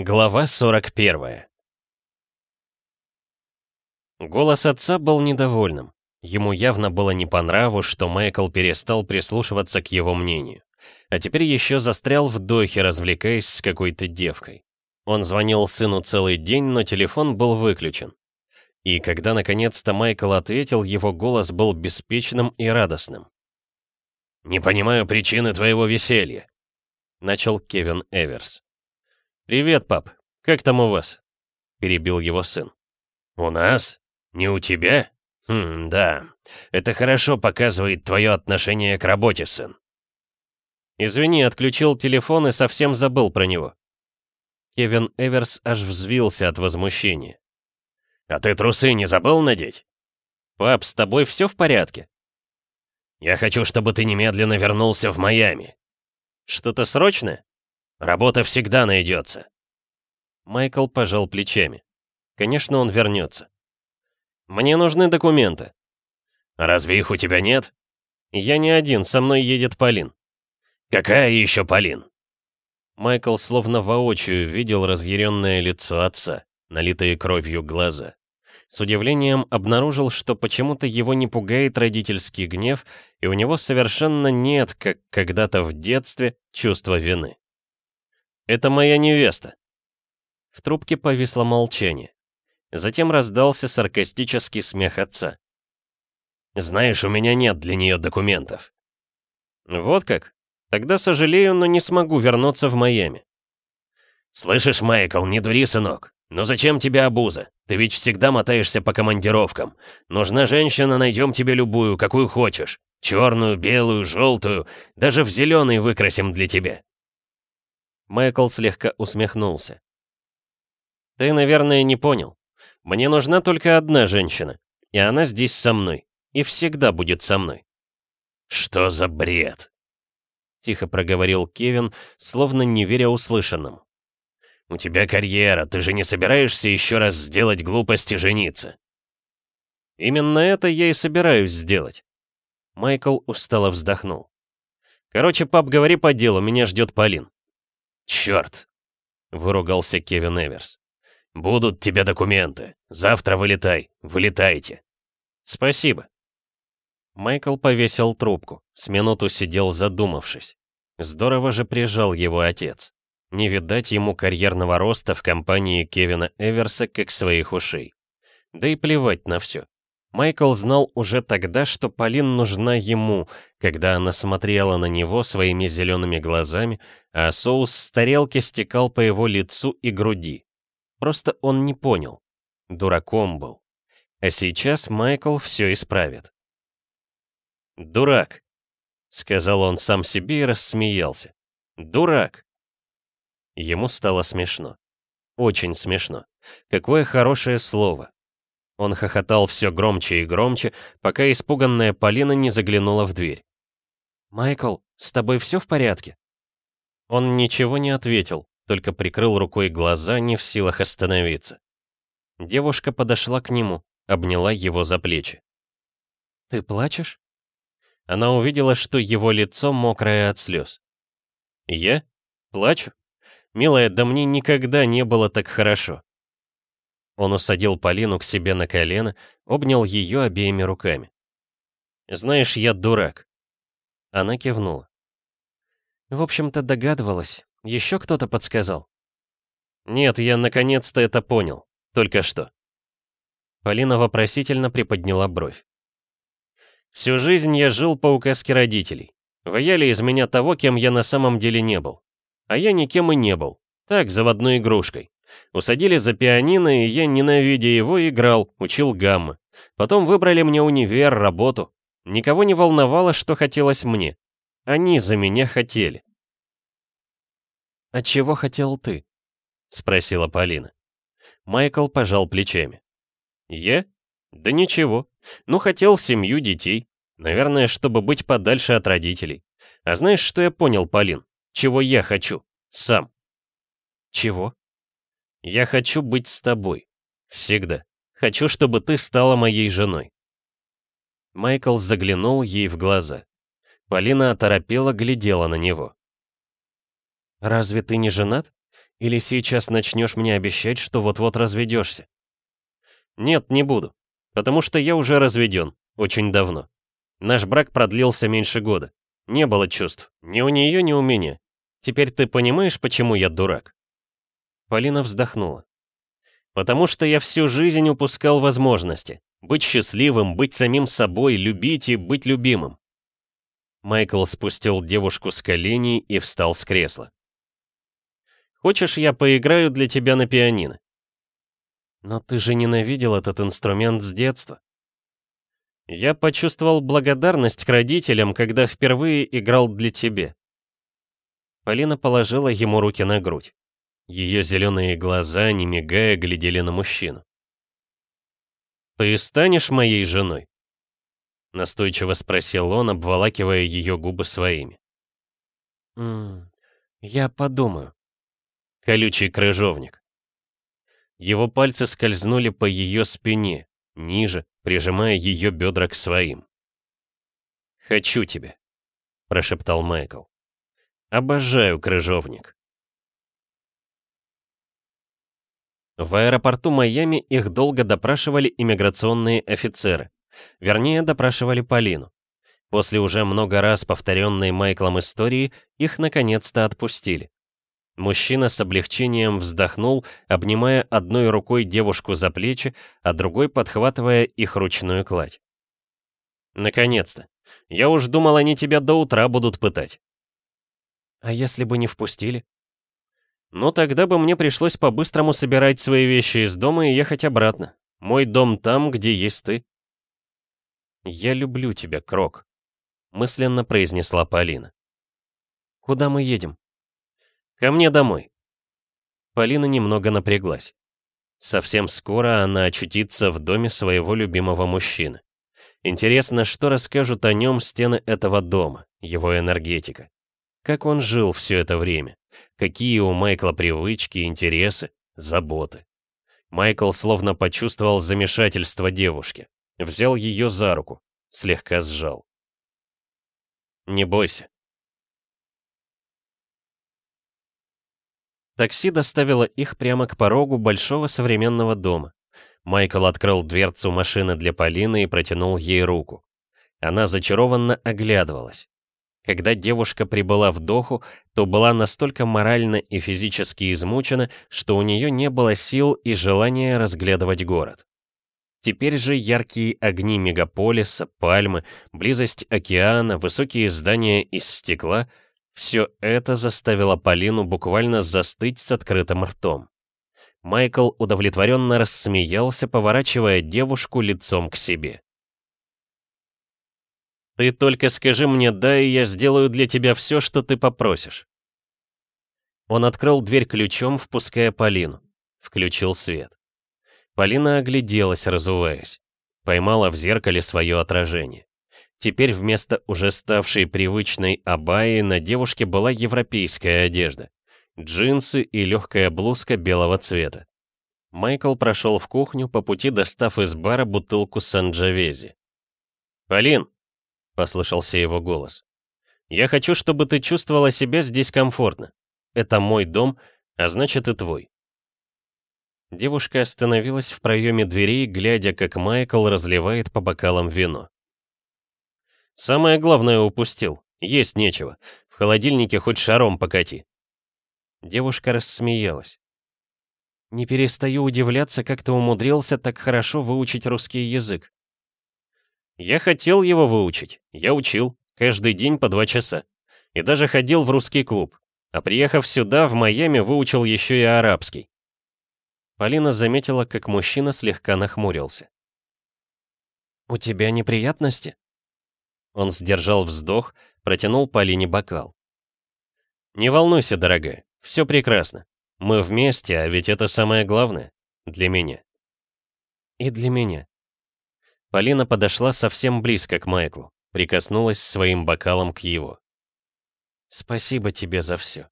Глава 41 Голос отца был недовольным. Ему явно было не по нраву, что Майкл перестал прислушиваться к его мнению. А теперь еще застрял в дохе, развлекаясь с какой-то девкой. Он звонил сыну целый день, но телефон был выключен. И когда наконец-то Майкл ответил, его голос был беспечным и радостным. «Не понимаю причины твоего веселья», — начал Кевин Эверс. «Привет, пап. Как там у вас?» — перебил его сын. «У нас? Не у тебя? Хм, да. Это хорошо показывает твое отношение к работе, сын». «Извини, отключил телефон и совсем забыл про него». Кевин Эверс аж взвился от возмущения. «А ты трусы не забыл надеть?» «Пап, с тобой все в порядке?» «Я хочу, чтобы ты немедленно вернулся в Майами». «Что-то срочное?» Работа всегда найдется. Майкл пожал плечами. Конечно, он вернется. Мне нужны документы. Разве их у тебя нет? Я не один, со мной едет Полин. Какая еще Полин? Майкл словно воочию видел разъяренное лицо отца, налитые кровью глаза. С удивлением обнаружил, что почему-то его не пугает родительский гнев, и у него совершенно нет, как когда-то в детстве, чувства вины. «Это моя невеста». В трубке повисло молчание. Затем раздался саркастический смех отца. «Знаешь, у меня нет для нее документов». «Вот как? Тогда сожалею, но не смогу вернуться в Майами». «Слышишь, Майкл, не дури, сынок. Но зачем тебе обуза? Ты ведь всегда мотаешься по командировкам. Нужна женщина, найдем тебе любую, какую хочешь. Черную, белую, желтую, даже в зеленый выкрасим для тебя. Майкл слегка усмехнулся. «Ты, наверное, не понял. Мне нужна только одна женщина, и она здесь со мной, и всегда будет со мной». «Что за бред?» Тихо проговорил Кевин, словно не веря услышанному. «У тебя карьера, ты же не собираешься еще раз сделать глупость и жениться?» «Именно это я и собираюсь сделать». Майкл устало вздохнул. «Короче, пап, говори по делу, меня ждет Полин». «Черт!» — выругался Кевин Эверс. «Будут тебе документы. Завтра вылетай. Вылетайте». «Спасибо». Майкл повесил трубку. С минуту сидел задумавшись. Здорово же прижал его отец. Не видать ему карьерного роста в компании Кевина Эверса как своих ушей. Да и плевать на все. Майкл знал уже тогда, что Полин нужна ему, когда она смотрела на него своими зелеными глазами, а соус с тарелки стекал по его лицу и груди. Просто он не понял. Дураком был. А сейчас Майкл все исправит. «Дурак», — сказал он сам себе и рассмеялся. «Дурак». Ему стало смешно. Очень смешно. Какое хорошее слово. Он хохотал все громче и громче, пока испуганная Полина не заглянула в дверь. «Майкл, с тобой все в порядке?» Он ничего не ответил, только прикрыл рукой глаза, не в силах остановиться. Девушка подошла к нему, обняла его за плечи. «Ты плачешь?» Она увидела, что его лицо мокрое от слез. «Я? Плачу? Милая, да мне никогда не было так хорошо. Он усадил Полину к себе на колено, обнял ее обеими руками. «Знаешь, я дурак». Она кивнула. «В общем-то, догадывалась. Еще кто-то подсказал?» «Нет, я наконец-то это понял. Только что». Полина вопросительно приподняла бровь. «Всю жизнь я жил по указке родителей. Ваяли из меня того, кем я на самом деле не был. А я никем и не был. Так, заводной игрушкой. Усадили за пианино, и я, ненавидя его, играл, учил гаммы. Потом выбрали мне универ, работу. Никого не волновало, что хотелось мне. Они за меня хотели. «А чего хотел ты?» — спросила Полина. Майкл пожал плечами. «Я? Да ничего. Ну, хотел семью, детей. Наверное, чтобы быть подальше от родителей. А знаешь, что я понял, Полин? Чего я хочу? Сам». «Чего?» Я хочу быть с тобой. Всегда. Хочу, чтобы ты стала моей женой. Майкл заглянул ей в глаза. Полина оторопела, глядела на него. «Разве ты не женат? Или сейчас начнешь мне обещать, что вот-вот разведешься? Нет, не буду. Потому что я уже разведен. Очень давно. Наш брак продлился меньше года. Не было чувств. Ни у нее, ни у меня. Теперь ты понимаешь, почему я дурак?» Полина вздохнула. «Потому что я всю жизнь упускал возможности. Быть счастливым, быть самим собой, любить и быть любимым». Майкл спустил девушку с коленей и встал с кресла. «Хочешь, я поиграю для тебя на пианино?» «Но ты же ненавидел этот инструмент с детства». «Я почувствовал благодарность к родителям, когда впервые играл для тебя. Полина положила ему руки на грудь. Ее зеленые глаза, не мигая, глядели на мужчину. «Ты станешь моей женой?» Настойчиво спросил он, обволакивая ее губы своими. «М -м, «Я подумаю». Колючий крыжовник. Его пальцы скользнули по ее спине, ниже, прижимая ее бедра к своим. «Хочу тебя», — прошептал Майкл. Обожаю крыжовник. В аэропорту Майами их долго допрашивали иммиграционные офицеры. Вернее, допрашивали Полину. После уже много раз повторенной Майклом истории, их наконец-то отпустили. Мужчина с облегчением вздохнул, обнимая одной рукой девушку за плечи, а другой подхватывая их ручную кладь. «Наконец-то! Я уж думал, они тебя до утра будут пытать». А если бы не впустили? Ну, тогда бы мне пришлось по-быстрому собирать свои вещи из дома и ехать обратно. Мой дом там, где есть ты. «Я люблю тебя, Крок», — мысленно произнесла Полина. «Куда мы едем?» «Ко мне домой». Полина немного напряглась. Совсем скоро она очутится в доме своего любимого мужчины. Интересно, что расскажут о нем стены этого дома, его энергетика. Как он жил все это время? Какие у Майкла привычки, интересы, заботы? Майкл словно почувствовал замешательство девушки. Взял ее за руку, слегка сжал. «Не бойся». Такси доставило их прямо к порогу большого современного дома. Майкл открыл дверцу машины для Полины и протянул ей руку. Она зачарованно оглядывалась. Когда девушка прибыла в Доху, то была настолько морально и физически измучена, что у нее не было сил и желания разглядывать город. Теперь же яркие огни мегаполиса, пальмы, близость океана, высокие здания из стекла — все это заставило Полину буквально застыть с открытым ртом. Майкл удовлетворенно рассмеялся, поворачивая девушку лицом к себе. Ты только скажи мне «да», и я сделаю для тебя все, что ты попросишь». Он открыл дверь ключом, впуская Полину. Включил свет. Полина огляделась, разуваясь. Поймала в зеркале свое отражение. Теперь вместо уже ставшей привычной абайи на девушке была европейская одежда. Джинсы и легкая блузка белого цвета. Майкл прошел в кухню, по пути достав из бара бутылку санджавези. «Полин!» Послышался его голос. «Я хочу, чтобы ты чувствовала себя здесь комфортно. Это мой дом, а значит и твой». Девушка остановилась в проеме дверей, глядя, как Майкл разливает по бокалам вино. «Самое главное упустил. Есть нечего. В холодильнике хоть шаром покати». Девушка рассмеялась. «Не перестаю удивляться, как ты умудрился так хорошо выучить русский язык. Я хотел его выучить. Я учил. Каждый день по два часа. И даже ходил в русский клуб. А приехав сюда, в Майами, выучил еще и арабский. Полина заметила, как мужчина слегка нахмурился. «У тебя неприятности?» Он сдержал вздох, протянул Полине бокал. «Не волнуйся, дорогая, все прекрасно. Мы вместе, а ведь это самое главное. Для меня». «И для меня», Полина подошла совсем близко к Майклу, прикоснулась своим бокалом к его. «Спасибо тебе за все».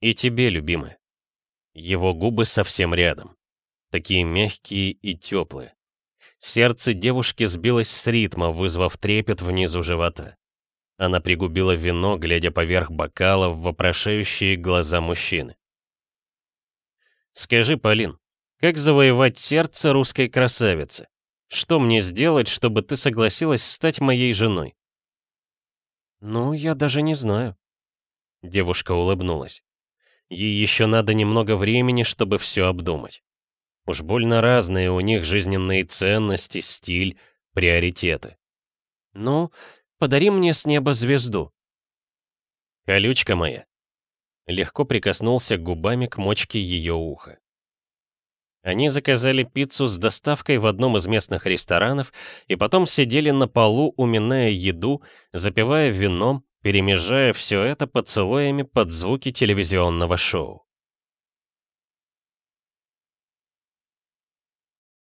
«И тебе, любимая». Его губы совсем рядом. Такие мягкие и теплые. Сердце девушки сбилось с ритма, вызвав трепет внизу живота. Она пригубила вино, глядя поверх бокала в вопрошающие глаза мужчины. Скажи, Полин, как завоевать сердце русской красавицы? Что мне сделать, чтобы ты согласилась стать моей женой? Ну, я даже не знаю. Девушка улыбнулась. Ей еще надо немного времени, чтобы все обдумать. Уж больно разные у них жизненные ценности, стиль, приоритеты. Ну, подари мне с неба звезду. Колючка моя. Легко прикоснулся губами к мочке ее уха. Они заказали пиццу с доставкой в одном из местных ресторанов и потом сидели на полу, уминая еду, запивая вином, перемежая все это поцелуями под звуки телевизионного шоу.